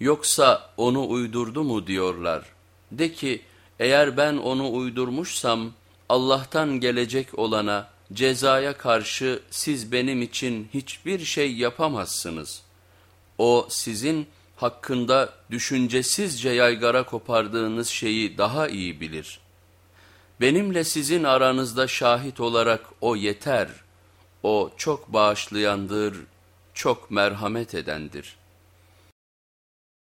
yoksa onu uydurdu mu diyorlar. De ki eğer ben onu uydurmuşsam Allah'tan gelecek olana cezaya karşı siz benim için hiçbir şey yapamazsınız. O sizin hakkında düşüncesizce yaygara kopardığınız şeyi daha iyi bilir. Benimle sizin aranızda şahit olarak o yeter. O çok bağışlayandır, çok merhamet edendir.''